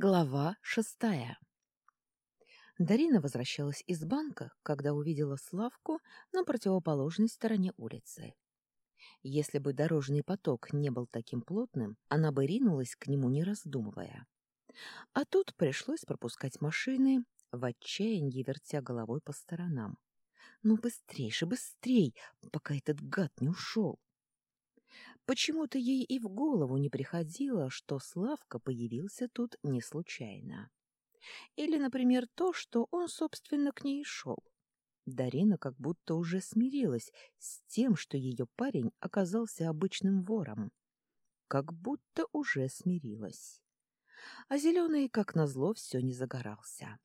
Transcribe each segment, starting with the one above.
Глава шестая Дарина возвращалась из банка, когда увидела Славку на противоположной стороне улицы. Если бы дорожный поток не был таким плотным, она бы ринулась к нему, не раздумывая. А тут пришлось пропускать машины, в отчаянии вертя головой по сторонам. «Ну, быстрей же, быстрей, пока этот гад не ушел!» Почему-то ей и в голову не приходило, что Славка появился тут не случайно. Или, например, то, что он, собственно, к ней шел. Дарина как будто уже смирилась с тем, что ее парень оказался обычным вором. Как будто уже смирилась. А зеленый, как назло, все не загорался.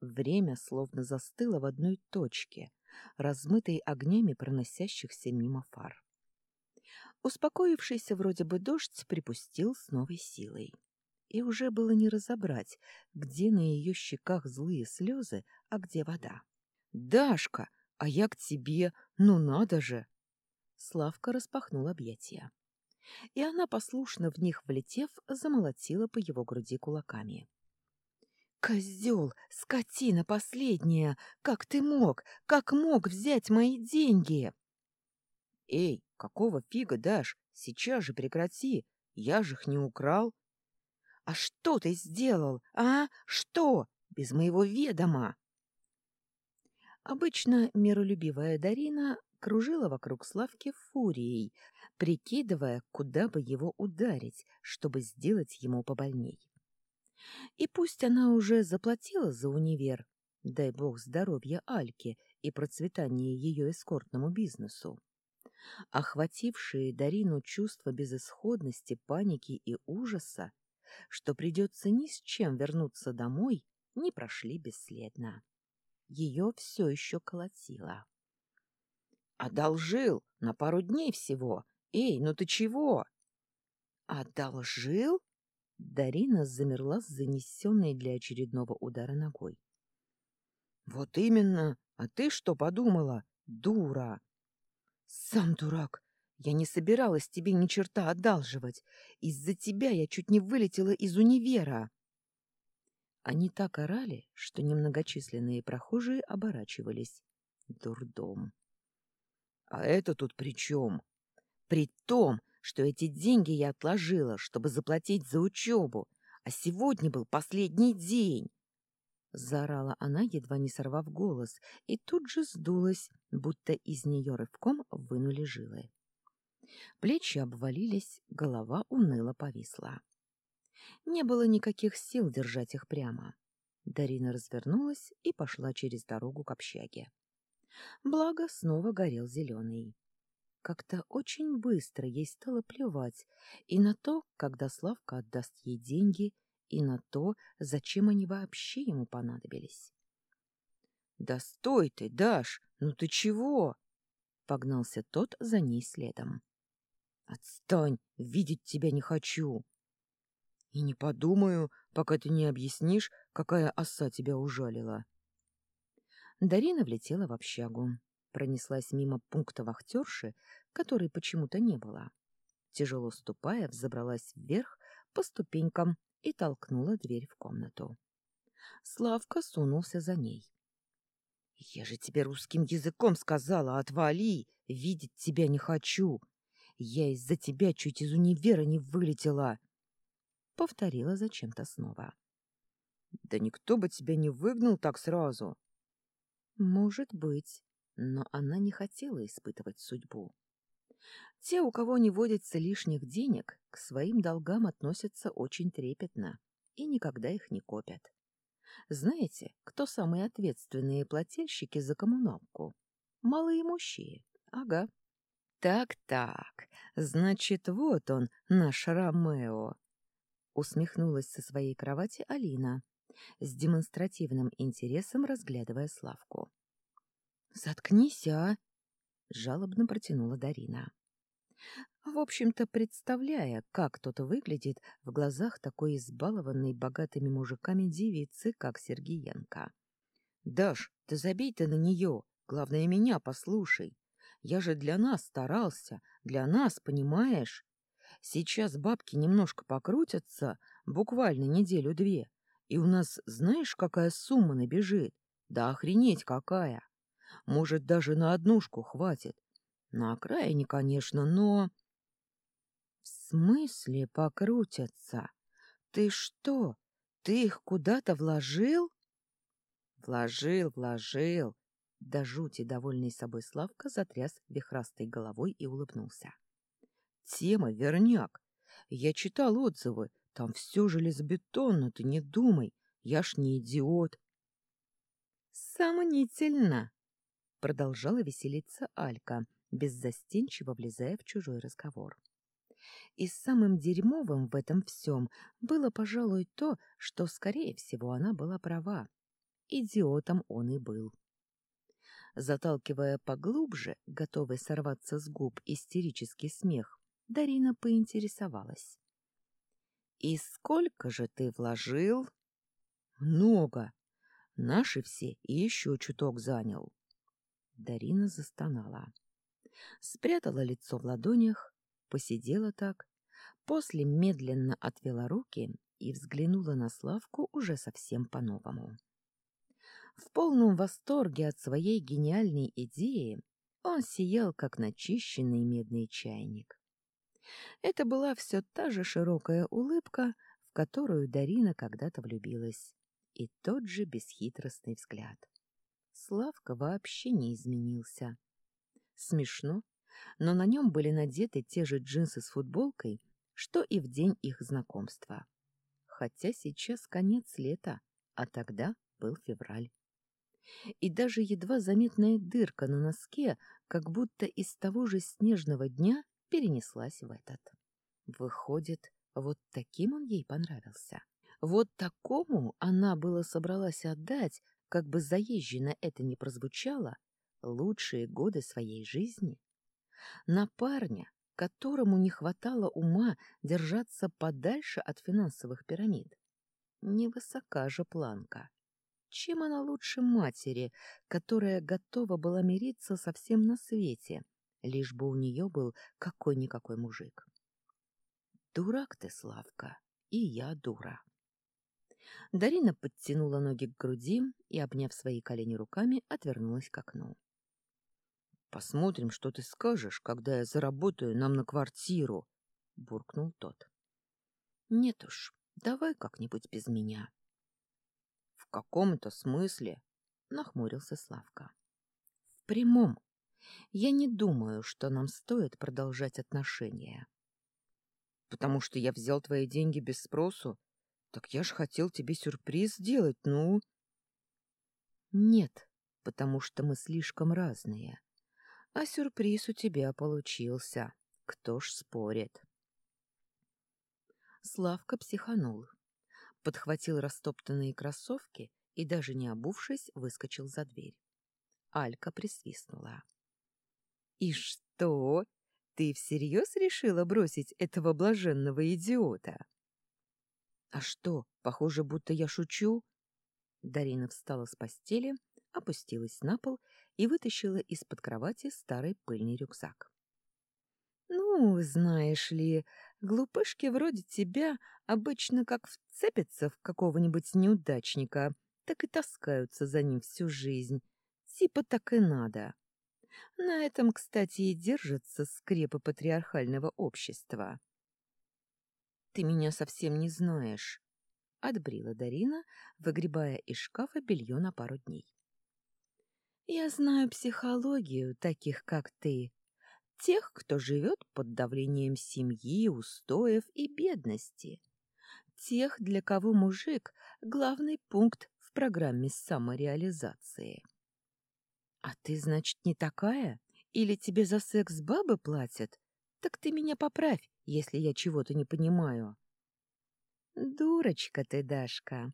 Время словно застыло в одной точке, размытой огнями проносящихся мимо фар. Успокоившийся вроде бы дождь припустил с новой силой. И уже было не разобрать, где на ее щеках злые слезы, а где вода. «Дашка, а я к тебе, ну надо же!» Славка распахнул объятия. И она, послушно в них влетев, замолотила по его груди кулаками. «Козел! Скотина последняя! Как ты мог? Как мог взять мои деньги?» «Эй, какого фига, Даш? Сейчас же прекрати! Я же их не украл!» «А что ты сделал, а? Что? Без моего ведома!» Обычно миролюбивая Дарина кружила вокруг Славки фурией, прикидывая, куда бы его ударить, чтобы сделать ему побольней. И пусть она уже заплатила за универ, дай бог здоровья Альке и процветания ее эскортному бизнесу, охватившие Дарину чувство безысходности, паники и ужаса, что придется ни с чем вернуться домой, не прошли бесследно. Ее все еще колотило. «Одолжил! На пару дней всего! Эй, ну ты чего?» «Одолжил?» Дарина замерла с занесенной для очередного удара ногой. «Вот именно! А ты что подумала? Дура!» «Сам дурак! Я не собиралась тебе ни черта одалживать. Из-за тебя я чуть не вылетела из универа!» Они так орали, что немногочисленные прохожие оборачивались. Дурдом. «А это тут при чем?» «При том, что эти деньги я отложила, чтобы заплатить за учебу, а сегодня был последний день!» Заорала она, едва не сорвав голос, и тут же сдулась, будто из нее рывком вынули жилы. Плечи обвалились, голова уныло повисла. Не было никаких сил держать их прямо. Дарина развернулась и пошла через дорогу к общаге. Благо, снова горел зеленый. Как-то очень быстро ей стало плевать и на то, когда Славка отдаст ей деньги, и на то, зачем они вообще ему понадобились. — Да стой ты, Даш! Ну ты чего? — погнался тот за ней следом. — Отстань! Видеть тебя не хочу! — И не подумаю, пока ты не объяснишь, какая оса тебя ужалила. Дарина влетела в общагу пронеслась мимо пункта вахтерши, которой почему-то не было. Тяжело ступая, взобралась вверх по ступенькам и толкнула дверь в комнату. Славка сунулся за ней. — Я же тебе русским языком сказала, отвали! Видеть тебя не хочу! Я из-за тебя чуть из универа не вылетела! Повторила зачем-то снова. — Да никто бы тебя не выгнал так сразу! — Может быть, но она не хотела испытывать судьбу. Те, у кого не водится лишних денег, к своим долгам относятся очень трепетно и никогда их не копят. Знаете, кто самые ответственные плательщики за коммуналку? Малые мужчины. Ага. Так-так, значит, вот он, наш Ромео. Усмехнулась со своей кровати Алина, с демонстративным интересом разглядывая Славку. «Заткнись, а!» — жалобно протянула Дарина. В общем-то, представляя, как тот выглядит в глазах такой избалованной богатыми мужиками девицы, как Сергиенко. «Даш, ты забей ты на нее, главное, меня послушай. Я же для нас старался, для нас, понимаешь? Сейчас бабки немножко покрутятся, Буквально неделю-две. И у нас знаешь, какая сумма набежит? Да охренеть какая! Может, даже на однушку хватит. На окраине, конечно, но... В смысле покрутятся? Ты что, ты их куда-то вложил? Вложил, вложил. До жути довольный собой Славка затряс вихрастой головой и улыбнулся. Тема верняк. Я читал отзывы. Там все железобетонно, ты не думай. Я ж не идиот. Сомнительно, продолжала веселиться Алька, беззастенчиво влезая в чужой разговор. И самым дерьмовым в этом всем было, пожалуй, то, что, скорее всего, она была права. Идиотом он и был. Заталкивая поглубже, готовый сорваться с губ истерический смех, Дарина поинтересовалась. «И сколько же ты вложил?» «Много. Наши все и еще чуток занял». Дарина застонала. Спрятала лицо в ладонях, посидела так, после медленно отвела руки и взглянула на Славку уже совсем по-новому. В полном восторге от своей гениальной идеи он сиял, как начищенный медный чайник. Это была все та же широкая улыбка, в которую Дарина когда-то влюбилась, и тот же бесхитростный взгляд. Славка вообще не изменился. Смешно, но на нем были надеты те же джинсы с футболкой, что и в день их знакомства. Хотя сейчас конец лета, а тогда был февраль. И даже едва заметная дырка на носке, как будто из того же снежного дня, перенеслась в этот. Выходит, вот таким он ей понравился. Вот такому она была собралась отдать, как бы заезженно это ни прозвучало, лучшие годы своей жизни на парня, которому не хватало ума держаться подальше от финансовых пирамид. Невысока же планка. Чем она лучше матери, которая готова была мириться со всем на свете, лишь бы у нее был какой-никакой мужик? Дурак ты, Славка, и я дура. Дарина подтянула ноги к груди и, обняв свои колени руками, отвернулась к окну. Посмотрим, что ты скажешь, когда я заработаю нам на квартиру, буркнул тот. Нет уж, давай как-нибудь без меня. В каком-то смысле, нахмурился Славка. В прямом. Я не думаю, что нам стоит продолжать отношения. Потому что я взял твои деньги без спросу. Так я ж хотел тебе сюрприз сделать, ну. Нет, потому что мы слишком разные. А сюрприз у тебя получился. Кто ж спорит? Славка психанул. Подхватил растоптанные кроссовки и, даже не обувшись, выскочил за дверь. Алька присвистнула. — И что? Ты всерьез решила бросить этого блаженного идиота? — А что, похоже, будто я шучу? Дарина встала с постели, опустилась на пол и вытащила из-под кровати старый пыльный рюкзак. «Ну, знаешь ли, глупышки вроде тебя обычно как вцепятся в какого-нибудь неудачника, так и таскаются за ним всю жизнь. Типа так и надо. На этом, кстати, и держатся скрепы патриархального общества». «Ты меня совсем не знаешь», — отбрила Дарина, выгребая из шкафа белье на пару дней. Я знаю психологию таких, как ты, тех, кто живет под давлением семьи, устоев и бедности, тех, для кого мужик — главный пункт в программе самореализации. А ты, значит, не такая? Или тебе за секс бабы платят? Так ты меня поправь, если я чего-то не понимаю. Дурочка ты, Дашка.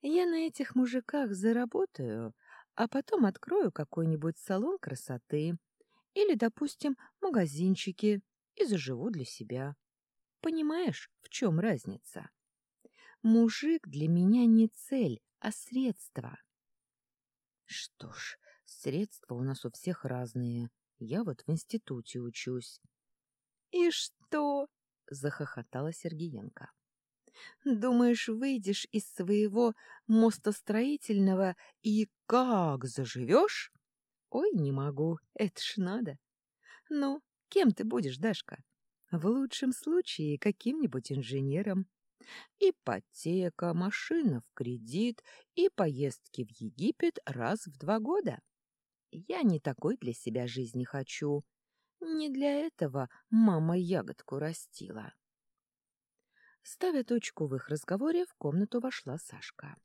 Я на этих мужиках заработаю, а потом открою какой-нибудь салон красоты или, допустим, магазинчики и заживу для себя. Понимаешь, в чем разница? Мужик для меня не цель, а средство. Что ж, средства у нас у всех разные. Я вот в институте учусь. И что? захохотала Сергеенко. Думаешь, выйдешь из своего мостостроительного и как заживешь? Ой, не могу, это ж надо. Ну, кем ты будешь, Дашка? В лучшем случае каким-нибудь инженером. Ипотека, машина в кредит и поездки в Египет раз в два года. Я не такой для себя жизни хочу. Не для этого мама ягодку растила. Ставя точку в их разговоре, в комнату вошла Сашка.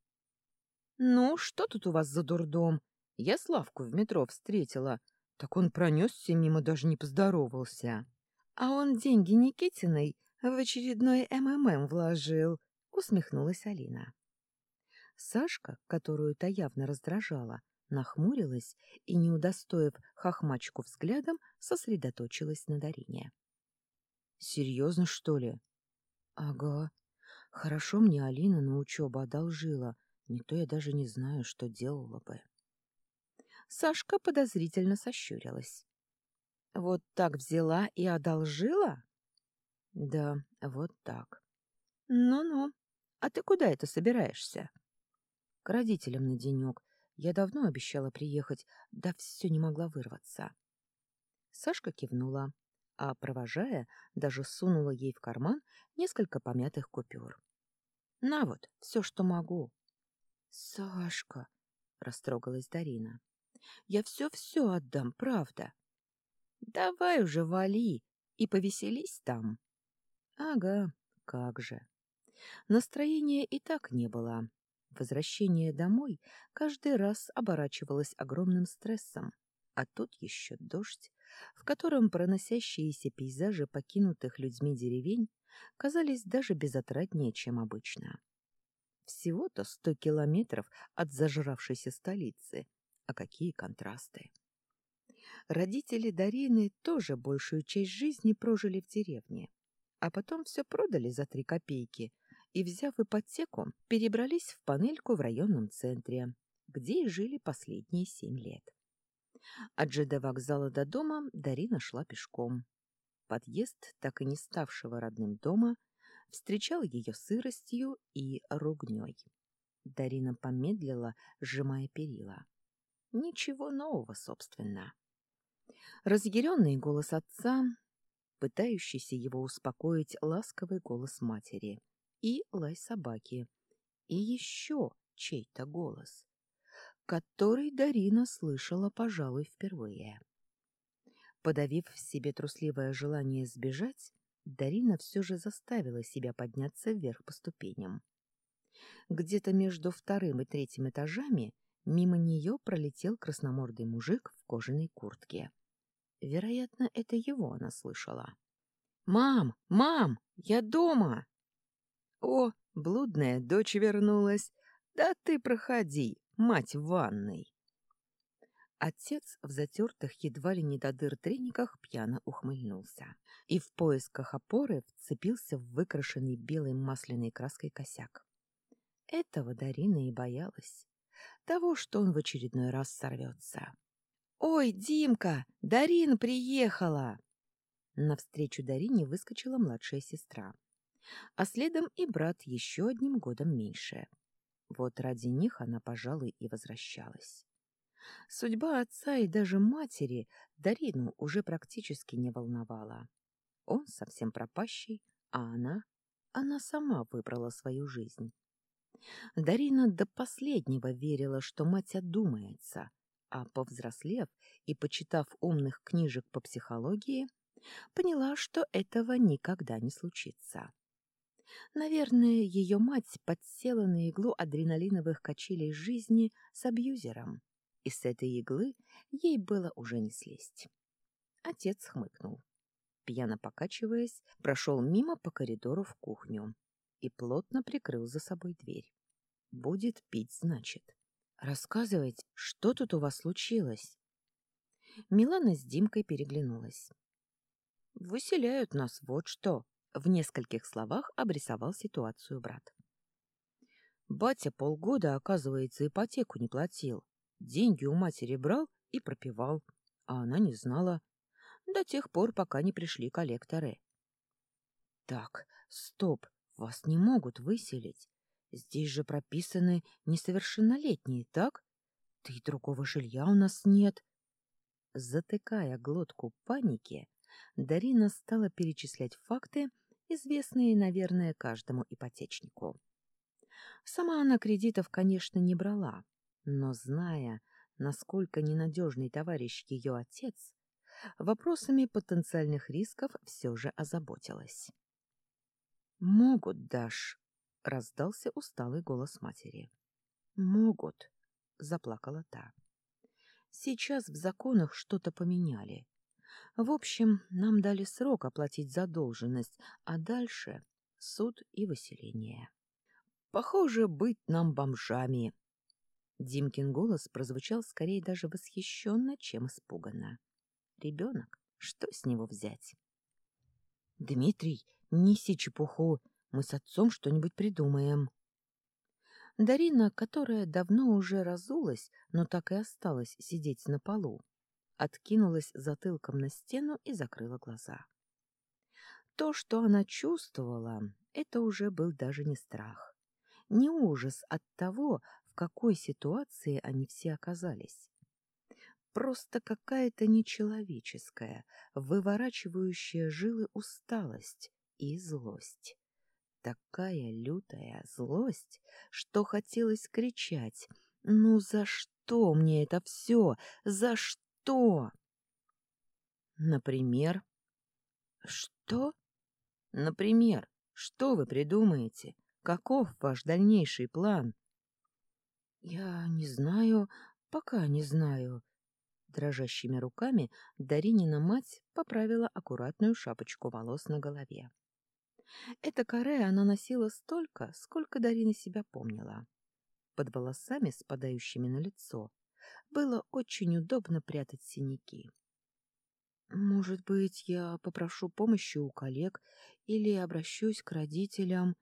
— Ну, что тут у вас за дурдом? Я Славку в метро встретила. Так он пронесся мимо, даже не поздоровался. А он деньги Никитиной в очередной МММ вложил, — усмехнулась Алина. Сашка, которую та явно раздражала, нахмурилась и, не удостоив хохмачку взглядом, сосредоточилась на Дарине. — Серьезно, что ли? — Ага. Хорошо мне Алина на учебу одолжила, не то я даже не знаю, что делала бы. Сашка подозрительно сощурилась. — Вот так взяла и одолжила? — Да, вот так. Ну — А ты куда это собираешься? — К родителям на денек. Я давно обещала приехать, да все не могла вырваться. Сашка кивнула, а, провожая, даже сунула ей в карман несколько помятых купюр. — На вот, все, что могу. — Сашка, — растрогалась Дарина, — я все-все отдам, правда. — Давай уже вали и повеселись там. — Ага, как же. Настроения и так не было, Возвращение домой каждый раз оборачивалось огромным стрессом, а тут еще дождь, в котором проносящиеся пейзажи покинутых людьми деревень казались даже безотраднее, чем обычно. Всего-то сто километров от зажравшейся столицы, а какие контрасты! Родители Дарины тоже большую часть жизни прожили в деревне, а потом все продали за три копейки — и, взяв ипотеку, перебрались в панельку в районном центре, где и жили последние семь лет. От ЖД вокзала до дома Дарина шла пешком. Подъезд, так и не ставшего родным дома, встречал ее сыростью и ругней. Дарина помедлила, сжимая перила. Ничего нового, собственно. Разъяренный голос отца, пытающийся его успокоить ласковый голос матери — и лай собаки. И еще чей-то голос, который Дарина слышала, пожалуй, впервые. Подавив в себе трусливое желание сбежать, Дарина все же заставила себя подняться вверх по ступеням. Где-то между вторым и третьим этажами мимо нее пролетел красномордый мужик в кожаной куртке. Вероятно, это его она слышала. «Мам! Мам! Я дома!» О, блудная дочь вернулась. Да ты проходи, мать в ванной. Отец в затертых едва ли не до дыр трениках пьяно ухмыльнулся и в поисках опоры вцепился в выкрашенный белой масляной краской косяк. Этого Дарина и боялась. Того, что он в очередной раз сорвется. «Ой, Димка, Дарина приехала!» Навстречу Дарине выскочила младшая сестра а следом и брат еще одним годом меньше. Вот ради них она, пожалуй, и возвращалась. Судьба отца и даже матери Дарину уже практически не волновала. Он совсем пропащий, а она... Она сама выбрала свою жизнь. Дарина до последнего верила, что мать одумается, а повзрослев и почитав умных книжек по психологии, поняла, что этого никогда не случится. Наверное, ее мать подсела на иглу адреналиновых качелей жизни с абьюзером, и с этой иглы ей было уже не слезть. Отец хмыкнул. Пьяно покачиваясь, прошел мимо по коридору в кухню и плотно прикрыл за собой дверь. Будет пить, значит. Рассказывайте, что тут у вас случилось? Милана с Димкой переглянулась. Выселяют нас, вот что, в нескольких словах обрисовал ситуацию брат. Батя полгода, оказывается, ипотеку не платил. Деньги у матери брал и пропивал, а она не знала. До тех пор, пока не пришли коллекторы. Так, стоп, вас не могут выселить. Здесь же прописаны несовершеннолетние, так? Да другого жилья у нас нет. Затыкая глотку паники, Дарина стала перечислять факты, известные, наверное, каждому ипотечнику. Сама она кредитов, конечно, не брала, но, зная, насколько ненадежный товарищ ее отец, вопросами потенциальных рисков все же озаботилась. «Могут, Даш», — раздался усталый голос матери. «Могут», — заплакала та. «Сейчас в законах что-то поменяли. В общем, нам дали срок оплатить задолженность, а дальше суд и выселение. Похоже, быть нам бомжами. Димкин голос прозвучал скорее даже восхищенно, чем испуганно. Ребенок, что с него взять? Дмитрий, неси чепуху, мы с отцом что-нибудь придумаем. Дарина, которая давно уже разулась, но так и осталась сидеть на полу, откинулась затылком на стену и закрыла глаза. То, что она чувствовала, это уже был даже не страх, не ужас от того, в какой ситуации они все оказались. Просто какая-то нечеловеческая, выворачивающая жилы усталость и злость. Такая лютая злость, что хотелось кричать «Ну за что мне это все? За что?» Что? Например? Что? Например, что вы придумаете? Каков ваш дальнейший план? Я не знаю, пока не знаю. Дрожащими руками Даринина мать поправила аккуратную шапочку волос на голове. Это каре она носила столько, сколько Дарина себя помнила. Под волосами, спадающими на лицо, было очень удобно прятать синяки. Может быть, я попрошу помощи у коллег или обращусь к родителям,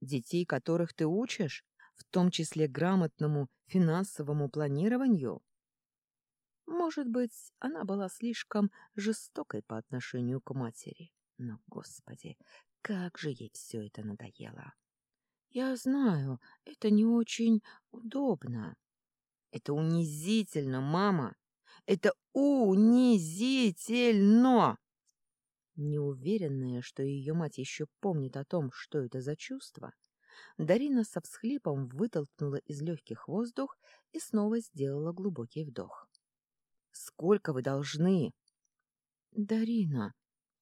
детей которых ты учишь, в том числе грамотному финансовому планированию? Может быть, она была слишком жестокой по отношению к матери. Но, Господи, как же ей все это надоело! Я знаю, это не очень удобно. Это унизительно, мама. Это унизительно. Неуверенная, что ее мать еще помнит о том, что это за чувство, Дарина со всхлипом вытолкнула из легких воздух и снова сделала глубокий вдох. «Сколько вы должны?» «Дарина,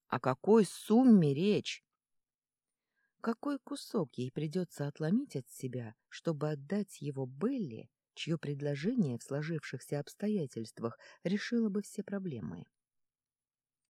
о какой сумме речь?» Какой кусок ей придется отломить от себя, чтобы отдать его Белли чье предложение в сложившихся обстоятельствах решило бы все проблемы.